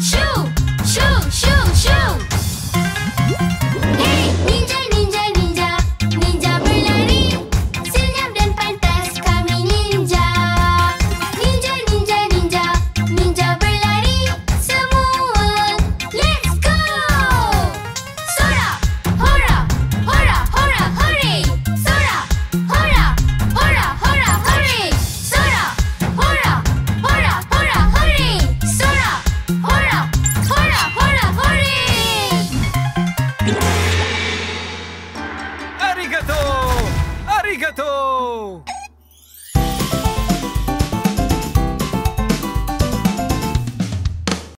Achoo! とう